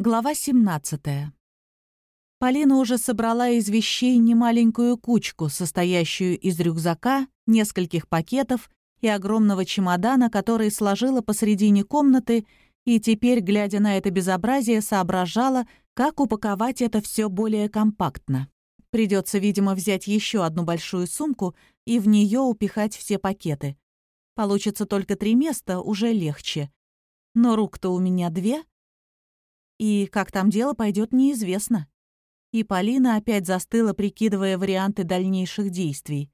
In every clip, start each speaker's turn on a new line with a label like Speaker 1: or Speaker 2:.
Speaker 1: Глава 17. Полина уже собрала из вещей немаленькую кучку, состоящую из рюкзака, нескольких пакетов и огромного чемодана, который сложила посредине комнаты, и теперь, глядя на это безобразие, соображала, как упаковать это все более компактно. Придется, видимо, взять еще одну большую сумку и в нее упихать все пакеты. Получится только три места, уже легче. Но рук-то у меня две — и как там дело пойдет, неизвестно. И Полина опять застыла, прикидывая варианты дальнейших действий.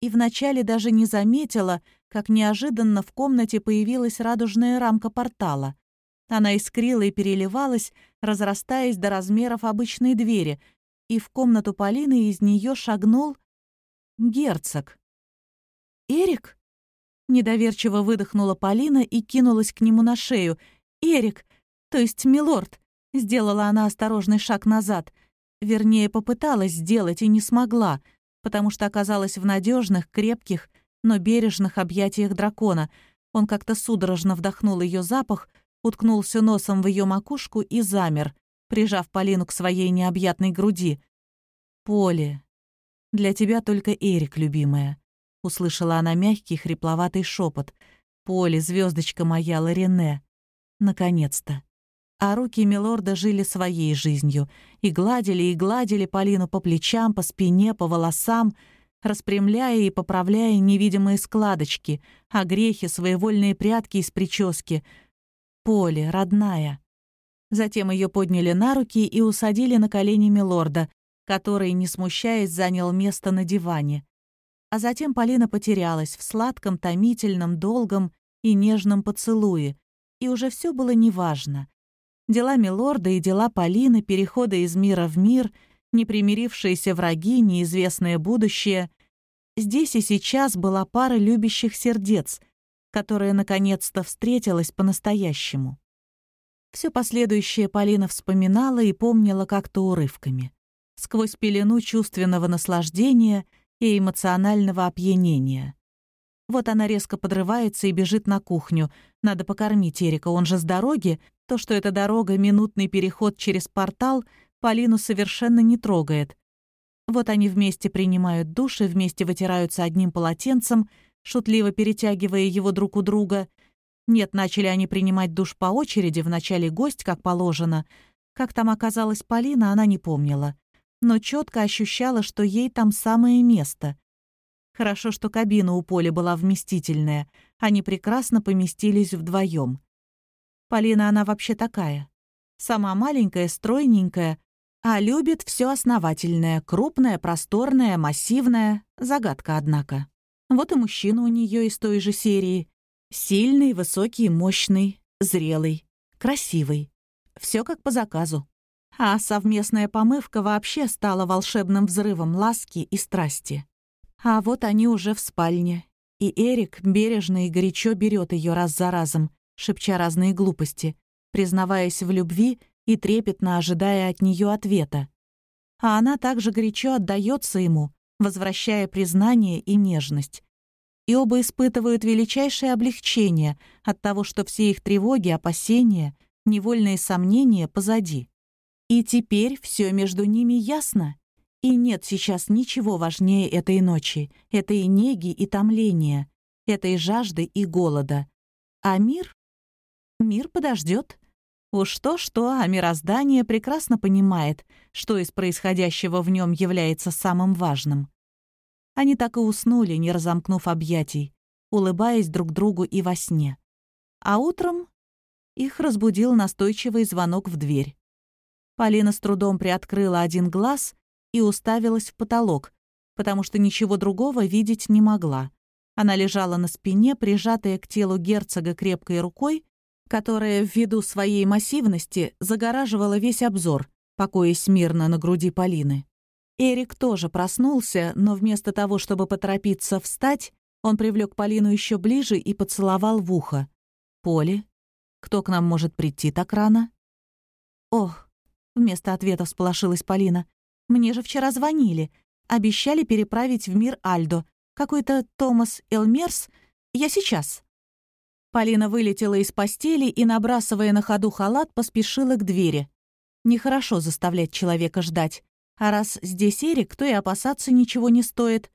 Speaker 1: И вначале даже не заметила, как неожиданно в комнате появилась радужная рамка портала. Она искрила и переливалась, разрастаясь до размеров обычной двери, и в комнату Полины из нее шагнул герцог. «Эрик?» Недоверчиво выдохнула Полина и кинулась к нему на шею. «Эрик, то есть, милорд, сделала она осторожный шаг назад. Вернее, попыталась сделать и не смогла, потому что оказалась в надежных, крепких, но бережных объятиях дракона. Он как-то судорожно вдохнул ее запах, уткнулся носом в ее макушку и замер, прижав Полину к своей необъятной груди. «Поле, для тебя только Эрик, любимая», — услышала она мягкий, хрипловатый шепот. «Поле, звездочка моя, Ларине. Наконец-то». А руки Милорда жили своей жизнью и гладили и гладили Полину по плечам, по спине, по волосам, распрямляя и поправляя невидимые складочки, а грехи, своевольные прятки из прически. Поле, родная. Затем ее подняли на руки и усадили на колени Милорда, который, не смущаясь, занял место на диване. А затем Полина потерялась в сладком, томительном, долгом и нежном поцелуе, и уже все было неважно. Дела Милорда и дела Полины, переходы из мира в мир, непримирившиеся враги, неизвестное будущее. Здесь и сейчас была пара любящих сердец, которая наконец-то встретилась по-настоящему. Все последующее Полина вспоминала и помнила как-то урывками, сквозь пелену чувственного наслаждения и эмоционального опьянения. Вот она резко подрывается и бежит на кухню. Надо покормить Эрика, он же с дороги, то, что эта дорога — минутный переход через портал, Полину совершенно не трогает. Вот они вместе принимают душ и вместе вытираются одним полотенцем, шутливо перетягивая его друг у друга. Нет, начали они принимать душ по очереди, вначале гость, как положено. Как там оказалась Полина, она не помнила. Но четко ощущала, что ей там самое место. Хорошо, что кабина у Поля была вместительная. Они прекрасно поместились вдвоем. Полина она вообще такая. Сама маленькая, стройненькая, а любит все основательное, крупное, просторное, массивное. Загадка, однако. Вот и мужчина у нее из той же серии. Сильный, высокий, мощный, зрелый, красивый. Все как по заказу. А совместная помывка вообще стала волшебным взрывом ласки и страсти. А вот они уже в спальне. И Эрик бережно и горячо берет ее раз за разом, шепча разные глупости, признаваясь в любви и трепетно ожидая от нее ответа. А она также горячо отдается ему, возвращая признание и нежность. И оба испытывают величайшее облегчение от того, что все их тревоги, опасения, невольные сомнения позади. И теперь все между ними ясно. И нет сейчас ничего важнее этой ночи, этой неги и томления, этой жажды и голода. А мир Мир подождет. Уж то-что, а мироздание прекрасно понимает, что из происходящего в нем является самым важным. Они так и уснули, не разомкнув объятий, улыбаясь друг другу и во сне. А утром их разбудил настойчивый звонок в дверь. Полина с трудом приоткрыла один глаз и уставилась в потолок, потому что ничего другого видеть не могла. Она лежала на спине, прижатая к телу герцога крепкой рукой, которая ввиду своей массивности загораживала весь обзор, покоясь мирно на груди Полины. Эрик тоже проснулся, но вместо того, чтобы поторопиться встать, он привлек Полину еще ближе и поцеловал в ухо. «Поле, кто к нам может прийти так рано?» «Ох», — вместо ответа всполошилась Полина, «мне же вчера звонили. Обещали переправить в мир Альдо. Какой-то Томас Элмерс. Я сейчас». Полина вылетела из постели и, набрасывая на ходу халат, поспешила к двери. Нехорошо заставлять человека ждать. А раз здесь Эрик, то и опасаться ничего не стоит.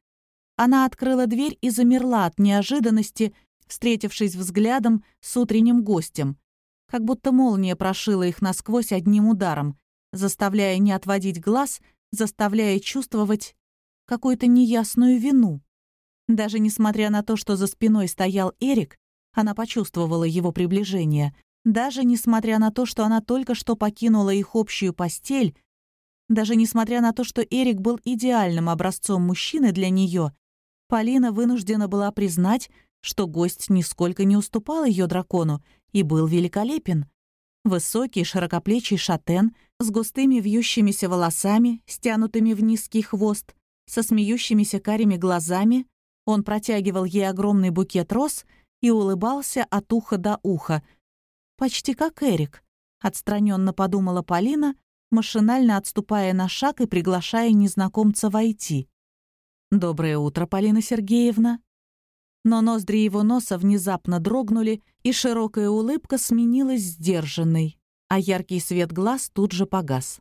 Speaker 1: Она открыла дверь и замерла от неожиданности, встретившись взглядом с утренним гостем. Как будто молния прошила их насквозь одним ударом, заставляя не отводить глаз, заставляя чувствовать какую-то неясную вину. Даже несмотря на то, что за спиной стоял Эрик, она почувствовала его приближение. Даже несмотря на то, что она только что покинула их общую постель, даже несмотря на то, что Эрик был идеальным образцом мужчины для нее, Полина вынуждена была признать, что гость нисколько не уступал ее дракону и был великолепен. Высокий, широкоплечий шатен с густыми вьющимися волосами, стянутыми в низкий хвост, со смеющимися карими глазами, он протягивал ей огромный букет роз и улыбался от уха до уха. «Почти как Эрик», — отстраненно подумала Полина, машинально отступая на шаг и приглашая незнакомца войти. «Доброе утро, Полина Сергеевна». Но ноздри его носа внезапно дрогнули, и широкая улыбка сменилась сдержанной, а яркий свет глаз тут же погас.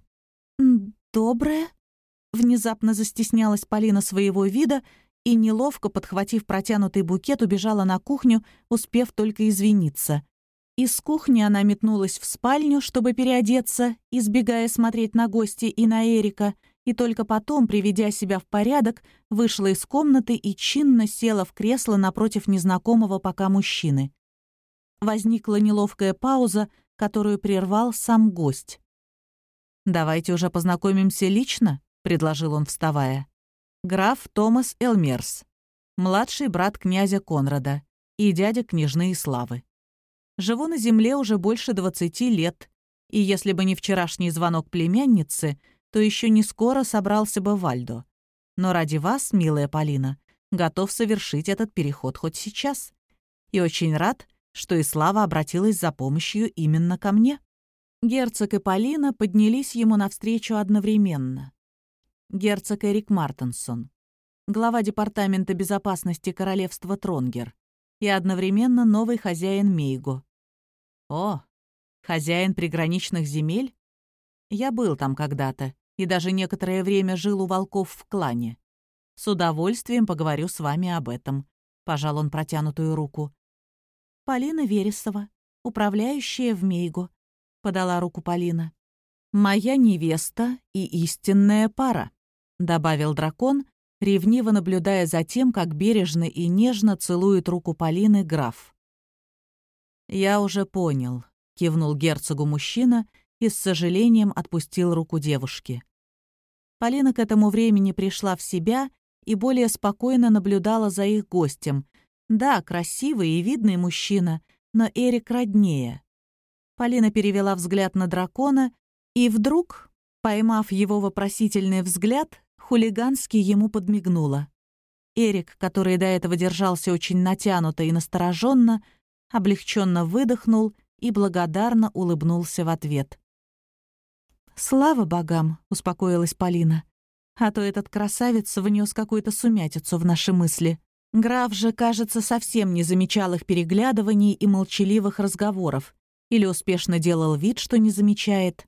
Speaker 1: «Доброе?» Внезапно застеснялась Полина своего вида и, неловко подхватив протянутый букет, убежала на кухню, успев только извиниться. Из кухни она метнулась в спальню, чтобы переодеться, избегая смотреть на гости и на Эрика — и только потом, приведя себя в порядок, вышла из комнаты и чинно села в кресло напротив незнакомого пока мужчины. Возникла неловкая пауза, которую прервал сам гость. «Давайте уже познакомимся лично», — предложил он, вставая. «Граф Томас Элмерс, младший брат князя Конрада и дядя княжны Славы. Живу на земле уже больше двадцати лет, и если бы не вчерашний звонок племянницы — то еще не скоро собрался бы Вальдо. Но ради вас, милая Полина, готов совершить этот переход хоть сейчас. И очень рад, что и Слава обратилась за помощью именно ко мне. Герцог и Полина поднялись ему навстречу одновременно. Герцог Эрик Мартенсон, глава Департамента безопасности Королевства Тронгер и одновременно новый хозяин Мейго. О, хозяин приграничных земель? Я был там когда-то и даже некоторое время жил у волков в клане. С удовольствием поговорю с вами об этом», — пожал он протянутую руку. «Полина Вересова, управляющая в Мейгу», — подала руку Полина. «Моя невеста и истинная пара», — добавил дракон, ревниво наблюдая за тем, как бережно и нежно целует руку Полины граф. «Я уже понял», — кивнул герцогу мужчина и с сожалением отпустил руку девушки. Полина к этому времени пришла в себя и более спокойно наблюдала за их гостем. Да, красивый и видный мужчина, но Эрик роднее. Полина перевела взгляд на дракона и вдруг, поймав его вопросительный взгляд, хулигански ему подмигнула. Эрик, который до этого держался очень натянуто и настороженно, облегченно выдохнул и благодарно улыбнулся в ответ. «Слава богам!» — успокоилась Полина. «А то этот красавец внес какую-то сумятицу в наши мысли. Граф же, кажется, совсем не замечал их переглядываний и молчаливых разговоров. Или успешно делал вид, что не замечает.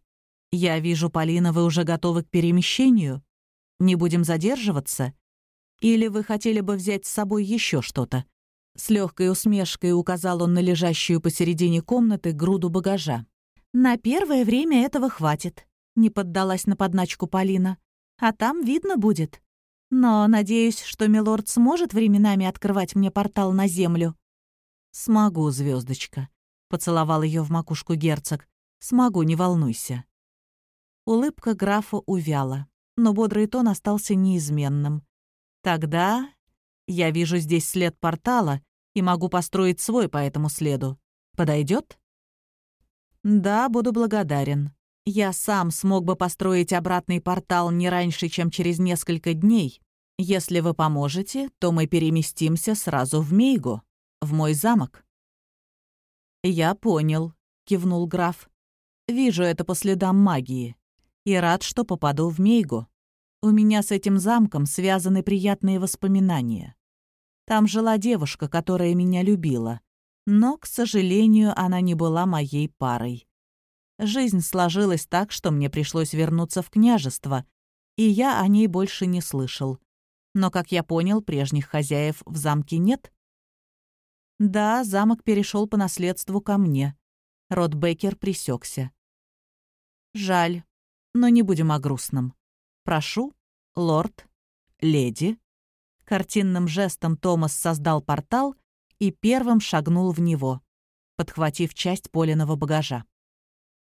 Speaker 1: Я вижу, Полина, вы уже готовы к перемещению. Не будем задерживаться? Или вы хотели бы взять с собой еще что-то?» С легкой усмешкой указал он на лежащую посередине комнаты груду багажа. «На первое время этого хватит. Не поддалась на подначку Полина. «А там видно будет. Но надеюсь, что милорд сможет временами открывать мне портал на землю». «Смогу, звездочка, поцеловал ее в макушку герцог. «Смогу, не волнуйся». Улыбка графа увяла, но бодрый тон остался неизменным. «Тогда я вижу здесь след портала и могу построить свой по этому следу. Подойдет? «Да, буду благодарен», я сам смог бы построить обратный портал не раньше, чем через несколько дней. Если вы поможете, то мы переместимся сразу в Мейгу, в мой замок». «Я понял», — кивнул граф. «Вижу это по следам магии. И рад, что попаду в Мейгу. У меня с этим замком связаны приятные воспоминания. Там жила девушка, которая меня любила. Но, к сожалению, она не была моей парой. Жизнь сложилась так, что мне пришлось вернуться в княжество, и я о ней больше не слышал. Но, как я понял, прежних хозяев в замке нет. Да, замок перешел по наследству ко мне. Рот Беккер присекся. Жаль, но не будем о грустном. Прошу, лорд, леди. Картинным жестом Томас создал портал и первым шагнул в него, подхватив часть Полиного багажа.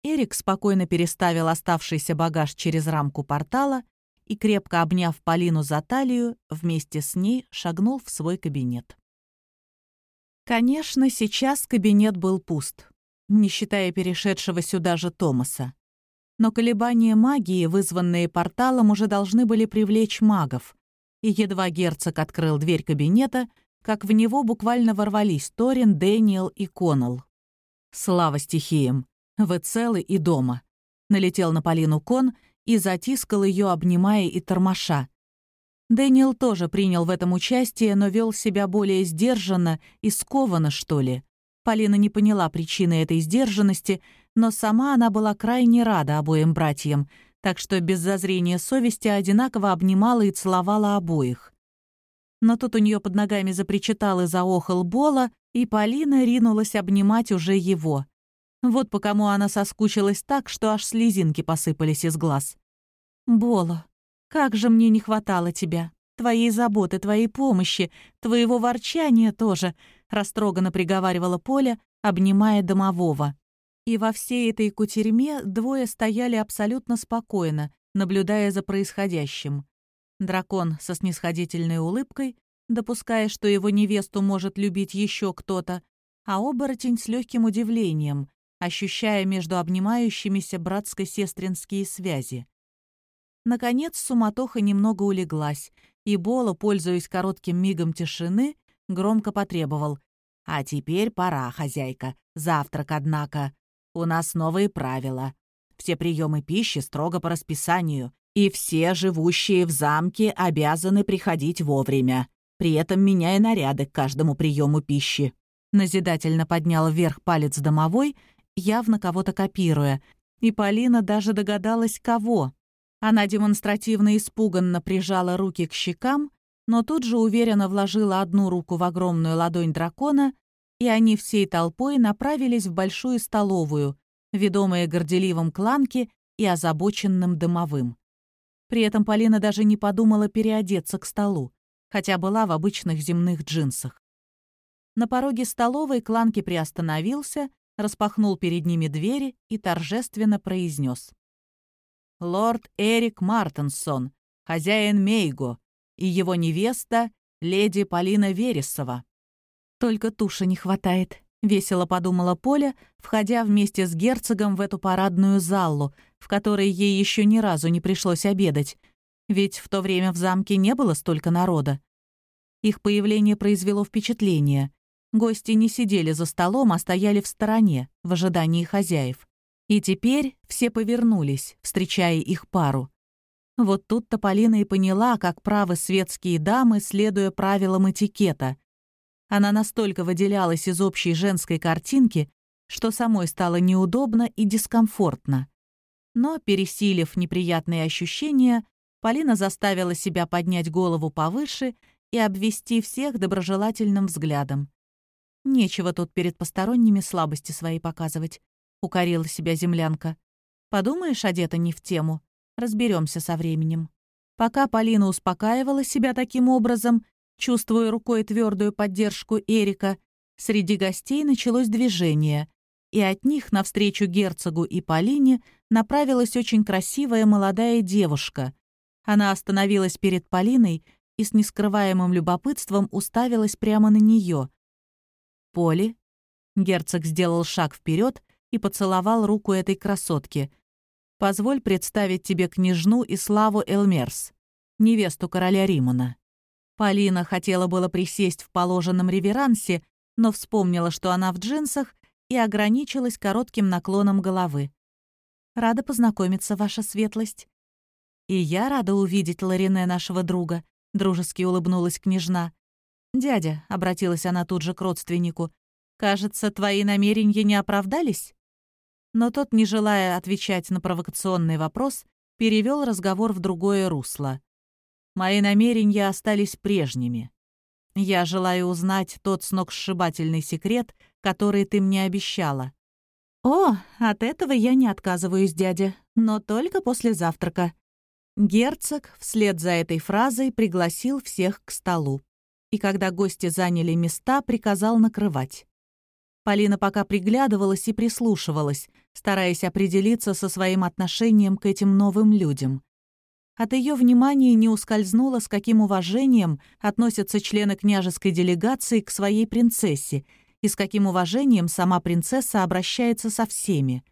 Speaker 1: Эрик спокойно переставил оставшийся багаж через рамку портала и, крепко обняв Полину за талию, вместе с ней шагнул в свой кабинет. Конечно, сейчас кабинет был пуст, не считая перешедшего сюда же Томаса. Но колебания магии, вызванные порталом, уже должны были привлечь магов. И едва герцог открыл дверь кабинета, как в него буквально ворвались Торин, Дэниел и Коннелл. «Слава стихиям! Вы целы и дома!» Налетел на Полину Кон и затискал ее, обнимая и тормоша. Дэниел тоже принял в этом участие, но вел себя более сдержанно и скованно, что ли. Полина не поняла причины этой сдержанности, но сама она была крайне рада обоим братьям, так что без зазрения совести одинаково обнимала и целовала обоих. Но тут у нее под ногами запричитал и заохал Бола, и Полина ринулась обнимать уже его. Вот по кому она соскучилась так, что аж слезинки посыпались из глаз. «Бола, как же мне не хватало тебя!» Твоей заботы, твоей помощи, твоего ворчания тоже», — растроганно приговаривала Поля, обнимая домового. И во всей этой кутерьме двое стояли абсолютно спокойно, наблюдая за происходящим. Дракон со снисходительной улыбкой, допуская, что его невесту может любить еще кто-то, а оборотень с легким удивлением, ощущая между обнимающимися братско-сестринские связи. Наконец суматоха немного улеглась, и Бола, пользуясь коротким мигом тишины, громко потребовал. «А теперь пора, хозяйка. Завтрак, однако. У нас новые правила. Все приемы пищи строго по расписанию, и все живущие в замке обязаны приходить вовремя, при этом меняя наряды к каждому приему пищи». Назидательно поднял вверх палец домовой, явно кого-то копируя, и Полина даже догадалась, кого. Она демонстративно испуганно прижала руки к щекам, но тут же уверенно вложила одну руку в огромную ладонь дракона, и они всей толпой направились в большую столовую, ведомые горделивым кланки и озабоченным дымовым. При этом Полина даже не подумала переодеться к столу, хотя была в обычных земных джинсах. На пороге столовой Кланки приостановился, распахнул перед ними двери и торжественно произнес лорд Эрик Мартенсон, хозяин Мейго, и его невеста, леди Полина Вересова. «Только туши не хватает», — весело подумала Поля, входя вместе с герцогом в эту парадную залу, в которой ей еще ни разу не пришлось обедать, ведь в то время в замке не было столько народа. Их появление произвело впечатление. Гости не сидели за столом, а стояли в стороне, в ожидании хозяев. И теперь все повернулись, встречая их пару. Вот тут-то Полина и поняла, как правы светские дамы, следуя правилам этикета. Она настолько выделялась из общей женской картинки, что самой стало неудобно и дискомфортно. Но, пересилив неприятные ощущения, Полина заставила себя поднять голову повыше и обвести всех доброжелательным взглядом. Нечего тут перед посторонними слабости свои показывать укорила себя землянка. Подумаешь, одета не в тему. Разберемся со временем. Пока Полина успокаивала себя таким образом, чувствуя рукой твердую поддержку Эрика, среди гостей началось движение, и от них навстречу герцогу и Полине направилась очень красивая молодая девушка. Она остановилась перед Полиной и с нескрываемым любопытством уставилась прямо на нее. «Поли?» Герцог сделал шаг вперед и поцеловал руку этой красотки. «Позволь представить тебе княжну и славу Элмерс, невесту короля Римона». Полина хотела было присесть в положенном реверансе, но вспомнила, что она в джинсах, и ограничилась коротким наклоном головы. «Рада познакомиться, ваша светлость». «И я рада увидеть Ларине, нашего друга», — дружески улыбнулась княжна. «Дядя», — обратилась она тут же к родственнику, Кажется, твои намерения не оправдались?» Но тот, не желая отвечать на провокационный вопрос, перевел разговор в другое русло. «Мои намерения остались прежними. Я желаю узнать тот сногсшибательный секрет, который ты мне обещала». «О, от этого я не отказываюсь, дядя, но только после завтрака». Герцог вслед за этой фразой пригласил всех к столу. И когда гости заняли места, приказал накрывать. Полина пока приглядывалась и прислушивалась, стараясь определиться со своим отношением к этим новым людям. От ее внимания не ускользнуло, с каким уважением относятся члены княжеской делегации к своей принцессе и с каким уважением сама принцесса обращается со всеми.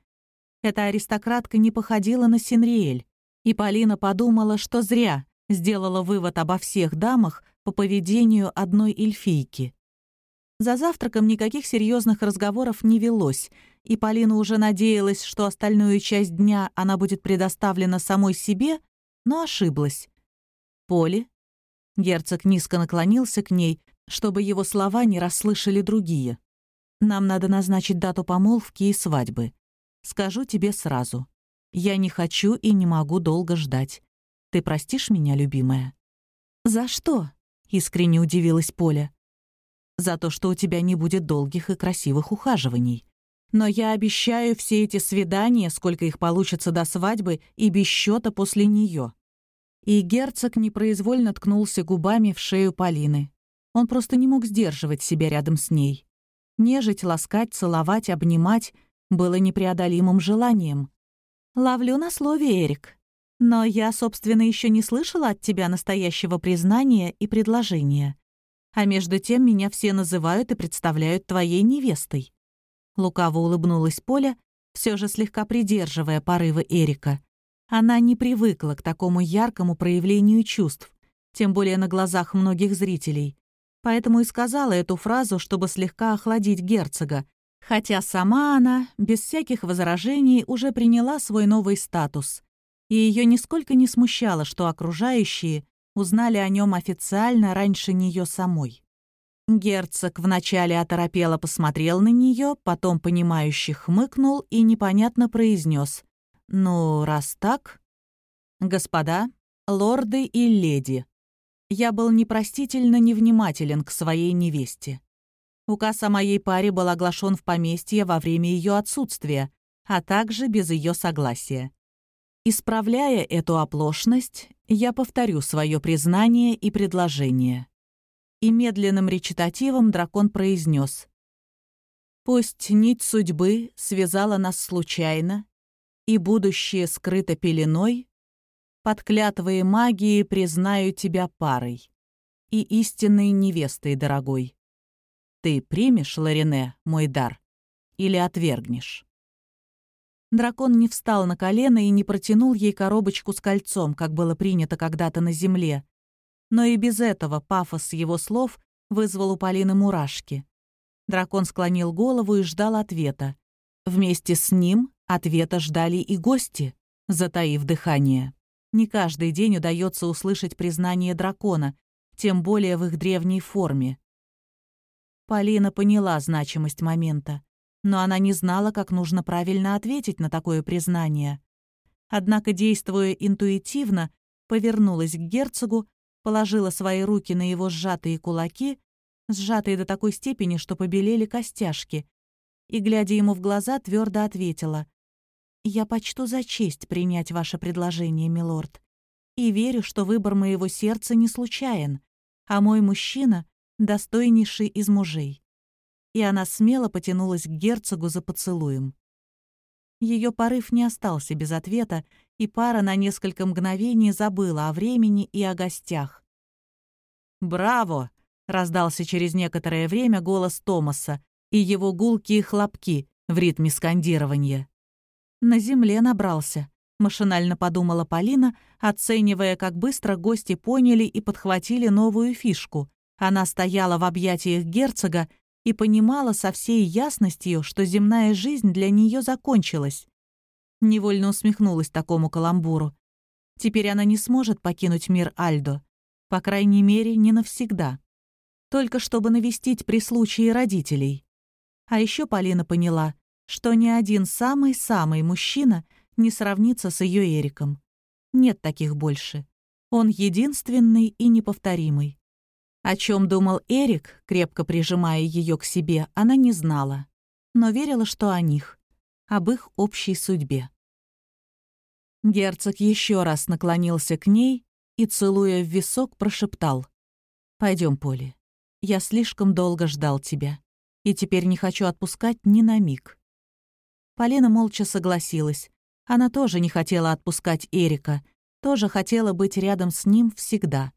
Speaker 1: Эта аристократка не походила на Синриэль, и Полина подумала, что зря сделала вывод обо всех дамах по поведению одной эльфийки. За завтраком никаких серьезных разговоров не велось, и Полина уже надеялась, что остальную часть дня она будет предоставлена самой себе, но ошиблась. «Поле?» Герцог низко наклонился к ней, чтобы его слова не расслышали другие. «Нам надо назначить дату помолвки и свадьбы. Скажу тебе сразу. Я не хочу и не могу долго ждать. Ты простишь меня, любимая?» «За что?» — искренне удивилась Поля за то, что у тебя не будет долгих и красивых ухаживаний. Но я обещаю все эти свидания, сколько их получится до свадьбы, и без счета после нее. И герцог непроизвольно ткнулся губами в шею Полины. Он просто не мог сдерживать себя рядом с ней. Нежить, ласкать, целовать, обнимать было непреодолимым желанием. «Ловлю на слове, Эрик. Но я, собственно, еще не слышала от тебя настоящего признания и предложения. А между тем меня все называют и представляют твоей невестой». Лукаво улыбнулась Поля, все же слегка придерживая порывы Эрика. Она не привыкла к такому яркому проявлению чувств, тем более на глазах многих зрителей. Поэтому и сказала эту фразу, чтобы слегка охладить герцога, хотя сама она, без всяких возражений, уже приняла свой новый статус. И ее нисколько не смущало, что окружающие узнали о нем официально раньше нее самой. Герцог вначале оторопело посмотрел на нее, потом понимающе хмыкнул и непонятно произнес: «Ну, раз так...» «Господа, лорды и леди, я был непростительно невнимателен к своей невесте. Указ о моей паре был оглашен в поместье во время ее отсутствия, а также без ее согласия. Исправляя эту оплошность, я повторю свое признание и предложение. И медленным речитативом дракон произнес. «Пусть нить судьбы связала нас случайно, и будущее скрыто пеленой, под клятвой магии признаю тебя парой и истинной невестой дорогой. Ты примешь, Ларине, мой дар, или отвергнешь?» Дракон не встал на колено и не протянул ей коробочку с кольцом, как было принято когда-то на земле. Но и без этого пафос его слов вызвал у Полины мурашки. Дракон склонил голову и ждал ответа. Вместе с ним ответа ждали и гости, затаив дыхание. Не каждый день удается услышать признание дракона, тем более в их древней форме. Полина поняла значимость момента но она не знала, как нужно правильно ответить на такое признание. Однако, действуя интуитивно, повернулась к герцогу, положила свои руки на его сжатые кулаки, сжатые до такой степени, что побелели костяшки, и, глядя ему в глаза, твердо ответила «Я почту за честь принять ваше предложение, милорд, и верю, что выбор моего сердца не случайен, а мой мужчина — достойнейший из мужей» и она смело потянулась к герцогу за поцелуем. Ее порыв не остался без ответа, и пара на несколько мгновений забыла о времени и о гостях. «Браво!» — раздался через некоторое время голос Томаса и его гулкие хлопки в ритме скандирования. «На земле набрался», — машинально подумала Полина, оценивая, как быстро гости поняли и подхватили новую фишку. Она стояла в объятиях герцога и понимала со всей ясностью, что земная жизнь для нее закончилась. Невольно усмехнулась такому каламбуру. Теперь она не сможет покинуть мир Альдо, по крайней мере, не навсегда. Только чтобы навестить при случае родителей. А еще Полина поняла, что ни один самый-самый мужчина не сравнится с ее Эриком. Нет таких больше. Он единственный и неповторимый. О чем думал Эрик, крепко прижимая ее к себе, она не знала, но верила, что о них, об их общей судьбе. Герцог еще раз наклонился к ней и, целуя в висок, прошептал. «Пойдем, Поли. Я слишком долго ждал тебя, и теперь не хочу отпускать ни на миг». Полина молча согласилась. Она тоже не хотела отпускать Эрика, тоже хотела быть рядом с ним всегда.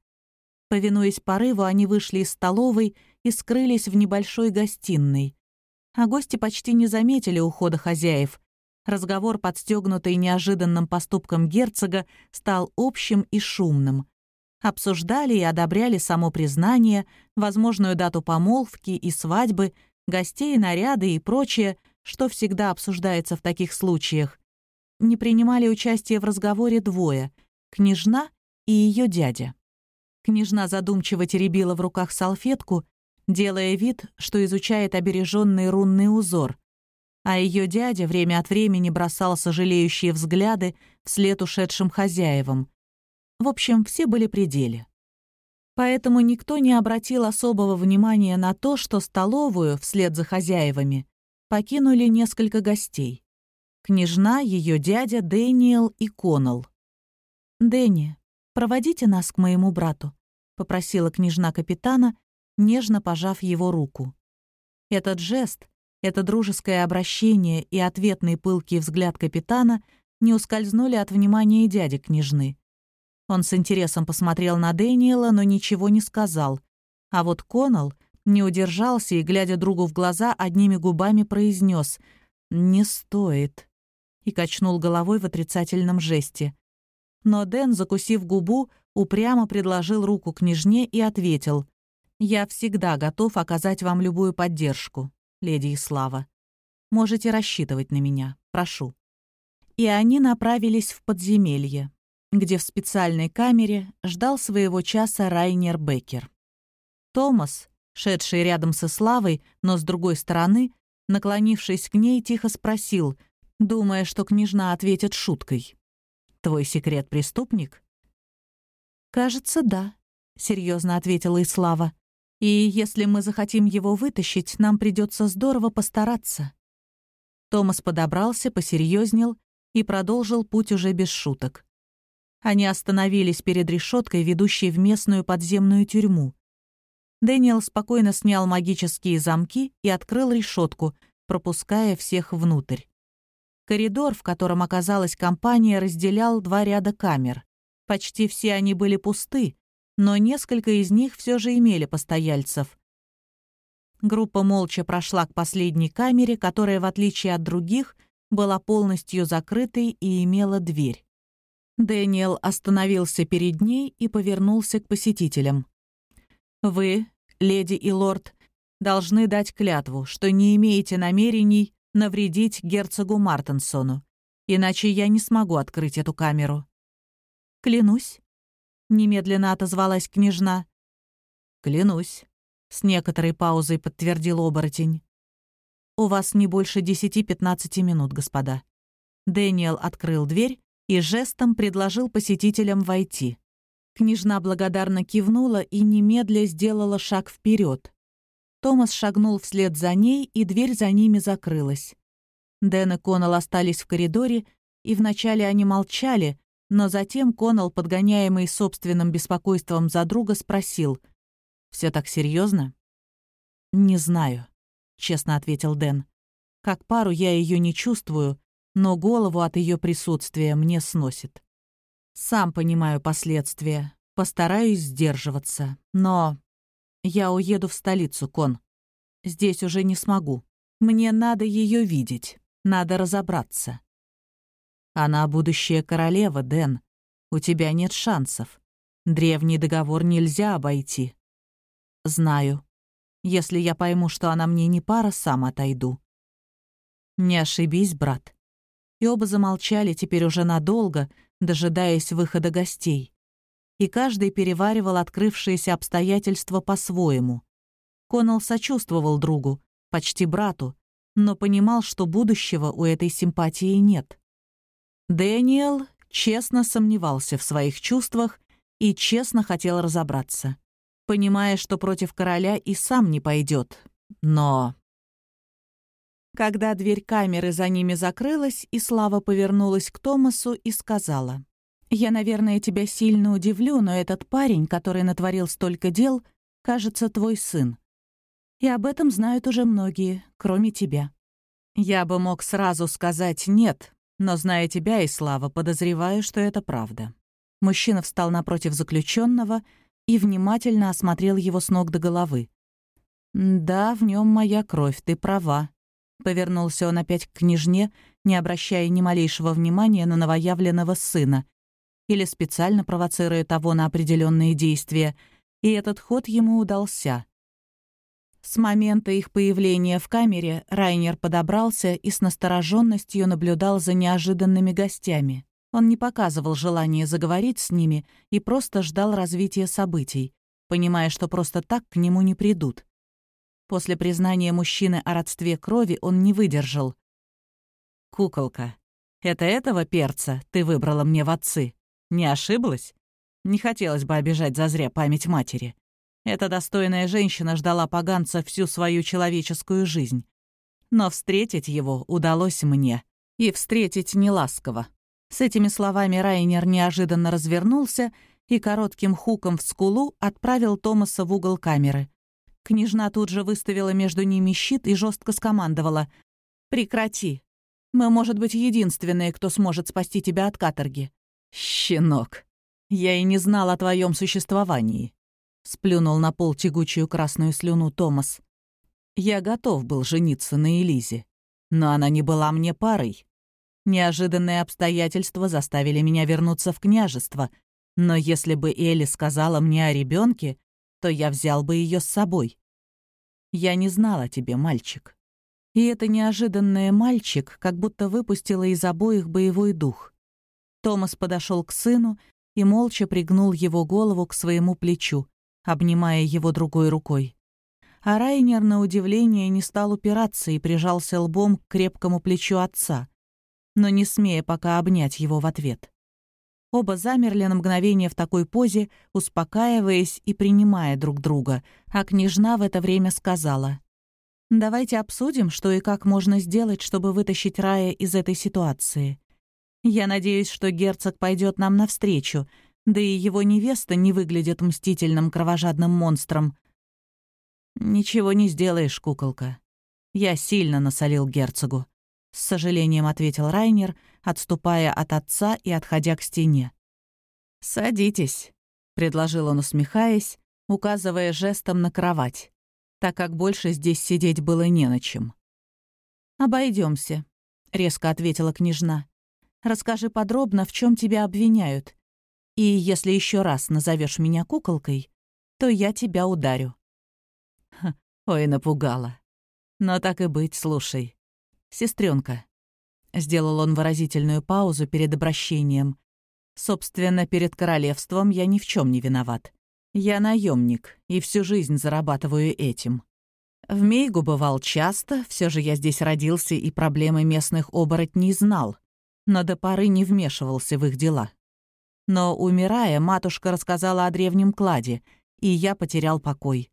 Speaker 1: Повинуясь порыву, они вышли из столовой и скрылись в небольшой гостиной. А гости почти не заметили ухода хозяев, разговор, подстегнутый неожиданным поступком герцога, стал общим и шумным. Обсуждали и одобряли само признание, возможную дату помолвки и свадьбы, гостей, наряды и прочее, что всегда обсуждается в таких случаях. Не принимали участие в разговоре двое — княжна и ее дядя. Княжна задумчиво теребила в руках салфетку, делая вид, что изучает обереженный рунный узор а ее дядя время от времени бросал сожалеющие взгляды вслед ушедшим хозяевам. В общем, все были при деле. Поэтому никто не обратил особого внимания на то, что столовую, вслед за хозяевами, покинули несколько гостей. Княжна, ее дядя, Дэниел и Коннелл. «Дэнни, проводите нас к моему брату», — попросила княжна капитана, нежно пожав его руку. Этот жест, это дружеское обращение и ответный пылкий взгляд капитана не ускользнули от внимания дяди княжны. Он с интересом посмотрел на Дэниела, но ничего не сказал. А вот Коннелл не удержался и, глядя другу в глаза, одними губами произнес «Не стоит» и качнул головой в отрицательном жесте. Но Дэн, закусив губу, упрямо предложил руку княжне и ответил «Я всегда готов оказать вам любую поддержку» леди Ислава. Можете рассчитывать на меня, прошу». И они направились в подземелье, где в специальной камере ждал своего часа Райнер Беккер. Томас, шедший рядом со Славой, но с другой стороны, наклонившись к ней, тихо спросил, думая, что княжна ответит шуткой. «Твой секрет преступник?» «Кажется, да», — серьезно ответила Ислава. И если мы захотим его вытащить, нам придется здорово постараться». Томас подобрался, посерьезнел и продолжил путь уже без шуток. Они остановились перед решеткой, ведущей в местную подземную тюрьму. Дэниел спокойно снял магические замки и открыл решетку, пропуская всех внутрь. Коридор, в котором оказалась компания, разделял два ряда камер. Почти все они были пусты, но несколько из них все же имели постояльцев. Группа молча прошла к последней камере, которая, в отличие от других, была полностью закрытой и имела дверь. Дэниел остановился перед ней и повернулся к посетителям. «Вы, леди и лорд, должны дать клятву, что не имеете намерений навредить герцогу Мартенсону, иначе я не смогу открыть эту камеру». «Клянусь», — немедленно отозвалась княжна. «Клянусь», — с некоторой паузой подтвердил оборотень. «У вас не больше десяти-пятнадцати минут, господа». Дэниел открыл дверь и жестом предложил посетителям войти. Княжна благодарно кивнула и немедля сделала шаг вперед. Томас шагнул вслед за ней, и дверь за ними закрылась. Дэн и Коннелл остались в коридоре, и вначале они молчали, но затем Коннелл, подгоняемый собственным беспокойством за друга, спросил. «Все так серьезно? «Не знаю», — честно ответил Дэн. «Как пару я ее не чувствую, но голову от ее присутствия мне сносит. Сам понимаю последствия, постараюсь сдерживаться, но я уеду в столицу, Кон. Здесь уже не смогу. Мне надо ее видеть, надо разобраться. Она будущая королева, Дэн. У тебя нет шансов. Древний договор нельзя обойти. Знаю. Если я пойму, что она мне не пара, сам отойду. Не ошибись, брат. И оба замолчали теперь уже надолго, дожидаясь выхода гостей. И каждый переваривал открывшиеся обстоятельства по-своему. Коннелл сочувствовал другу, почти брату, но понимал, что будущего у этой симпатии нет. Дэниел честно сомневался в своих чувствах и честно хотел разобраться, понимая, что против короля и сам не пойдет. Но... Когда дверь камеры за ними закрылась, и Слава повернулась к Томасу и сказала, «Я, наверное, тебя сильно удивлю, но этот парень, который натворил столько дел, кажется, твой сын. И об этом знают уже многие, кроме тебя. Я бы мог сразу сказать «нет», но, зная тебя и Слава, подозреваю, что это правда. Мужчина встал напротив заключенного и внимательно осмотрел его с ног до головы. «Да, в нем моя кровь, ты права». Повернулся он опять к княжне, не обращая ни малейшего внимания на новоявленного сына, или специально провоцируя того на определенные действия, и этот ход ему удался. С момента их появления в камере Райнер подобрался и с настороженностью наблюдал за неожиданными гостями. Он не показывал желания заговорить с ними и просто ждал развития событий, понимая, что просто так к нему не придут. После признания мужчины о родстве крови он не выдержал. «Куколка, это этого перца ты выбрала мне в отцы? Не ошиблась? Не хотелось бы обижать зазря память матери. Эта достойная женщина ждала поганца всю свою человеческую жизнь. Но встретить его удалось мне. И встретить неласково. С этими словами Райнер неожиданно развернулся и коротким хуком в скулу отправил Томаса в угол камеры. Княжна тут же выставила между ними щит и жестко скомандовала. «Прекрати. Мы, может быть, единственные, кто сможет спасти тебя от каторги». «Щенок, я и не знал о твоем существовании. Сплюнул на пол тягучую красную слюну Томас. Я готов был жениться на Элизе, но она не была мне парой. Неожиданные обстоятельства заставили меня вернуться в княжество, но если бы Элли сказала мне о ребенке, то я взял бы ее с собой. Я не знал о тебе, мальчик. И это неожиданное «мальчик» как будто выпустило из обоих боевой дух. Томас подошел к сыну и молча пригнул его голову к своему плечу, обнимая его другой рукой. А Райнер, на удивление, не стал упираться и прижался лбом к крепкому плечу отца, но не смея пока обнять его в ответ. Оба замерли на мгновение в такой позе, успокаиваясь и принимая друг друга, а княжна в это время сказала — Давайте обсудим, что и как можно сделать, чтобы вытащить Рая из этой ситуации. Я надеюсь, что герцог пойдет нам навстречу, да и его невеста не выглядит мстительным кровожадным монстром. «Ничего не сделаешь, куколка. Я сильно насолил герцогу», — с сожалением ответил Райнер, отступая от отца и отходя к стене. «Садитесь», — предложил он, усмехаясь, указывая жестом на кровать, так как больше здесь сидеть было не на чем. Обойдемся, резко ответила княжна. «Расскажи подробно, в чем тебя обвиняют, и если еще раз назовешь меня куколкой, то я тебя ударю». Ха, ой, напугала. Но так и быть, слушай. Сестренка. Сделал он выразительную паузу перед обращением. Собственно, перед королевством я ни в чем не виноват. Я наемник и всю жизнь зарабатываю этим. В Мейгу бывал часто, все же я здесь родился и проблемы местных оборотней знал, но до поры не вмешивался в их дела. Но, умирая, матушка рассказала о древнем кладе, и я потерял покой.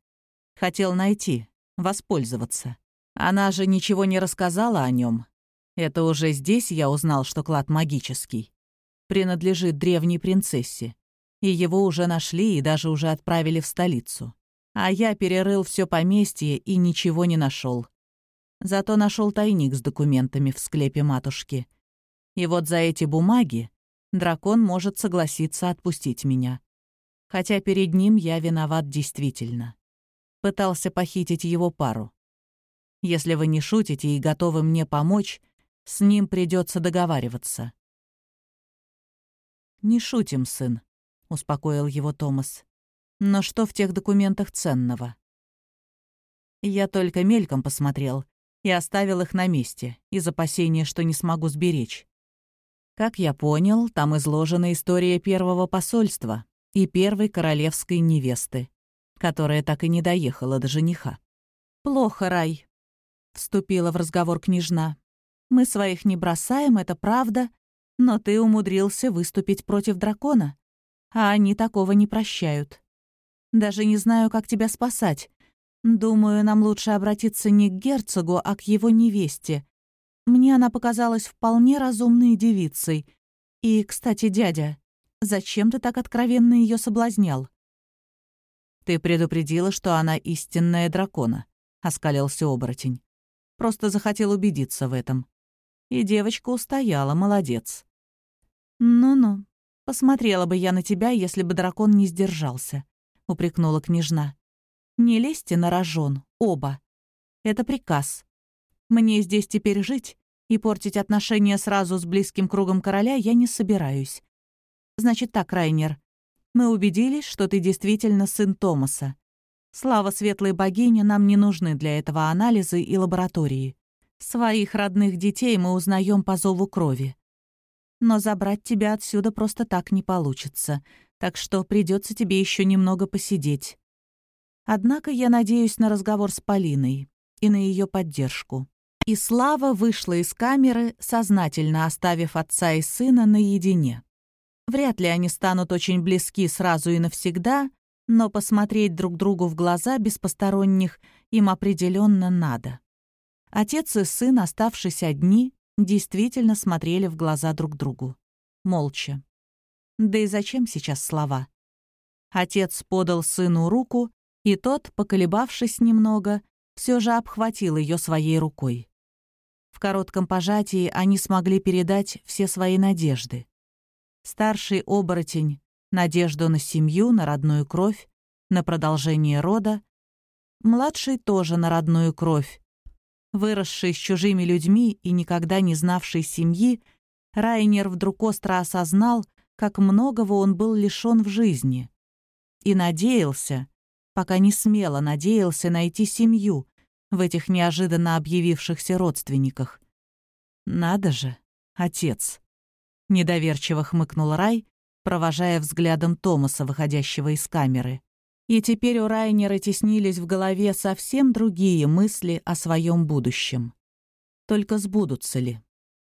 Speaker 1: Хотел найти, воспользоваться. Она же ничего не рассказала о нем. Это уже здесь я узнал, что клад магический. Принадлежит древней принцессе. И его уже нашли и даже уже отправили в столицу. А я перерыл все поместье и ничего не нашел. Зато нашел тайник с документами в склепе матушки. И вот за эти бумаги дракон может согласиться отпустить меня. Хотя перед ним я виноват действительно. Пытался похитить его пару. Если вы не шутите и готовы мне помочь, с ним придется договариваться. «Не шутим, сын», — успокоил его Томас. «Но что в тех документах ценного?» Я только мельком посмотрел и оставил их на месте, из опасения, что не смогу сберечь. Как я понял, там изложена история первого посольства и первой королевской невесты, которая так и не доехала до жениха. «Плохо, Рай. — вступила в разговор княжна. «Мы своих не бросаем, это правда, но ты умудрился выступить против дракона, а они такого не прощают. Даже не знаю, как тебя спасать. Думаю, нам лучше обратиться не к герцогу, а к его невесте. Мне она показалась вполне разумной девицей. И, кстати, дядя, зачем ты так откровенно ее соблазнял?» «Ты предупредила, что она истинная дракона», — оскалился оборотень. «Просто захотел убедиться в этом. И девочка устояла, молодец». «Ну-ну, посмотрела бы я на тебя, если бы дракон не сдержался», — упрекнула княжна. «Не лезьте на рожон, оба. Это приказ. Мне здесь теперь жить, и портить отношения сразу с близким кругом короля я не собираюсь. Значит так, Райнер, мы убедились, что ты действительно сын Томаса. Слава светлой богини, нам не нужны для этого анализы и лаборатории. Своих родных детей мы узнаем по зову крови. Но забрать тебя отсюда просто так не получится, так что придется тебе еще немного посидеть. Однако я надеюсь на разговор с Полиной и на ее поддержку. И Слава вышла из камеры, сознательно оставив отца и сына наедине. Вряд ли они станут очень близки сразу и навсегда, но посмотреть друг другу в глаза без посторонних им определенно надо. Отец и сын, оставшись одни, действительно смотрели в глаза друг другу. Молча. Да и зачем сейчас слова? Отец подал сыну руку, и тот, поколебавшись немного, все же обхватил ее своей рукой. В коротком пожатии они смогли передать все свои надежды. Старший оборотень — надежду на семью, на родную кровь, на продолжение рода. Младший тоже на родную кровь. Выросший с чужими людьми и никогда не знавший семьи, Райнер вдруг остро осознал, как многого он был лишён в жизни. И надеялся, пока не смело надеялся найти семью в этих неожиданно объявившихся родственниках. «Надо же, отец!» Недоверчиво хмыкнул Рай, провожая взглядом Томаса, выходящего из камеры. И теперь у Райнера теснились в голове совсем другие мысли о своем будущем. Только сбудутся ли?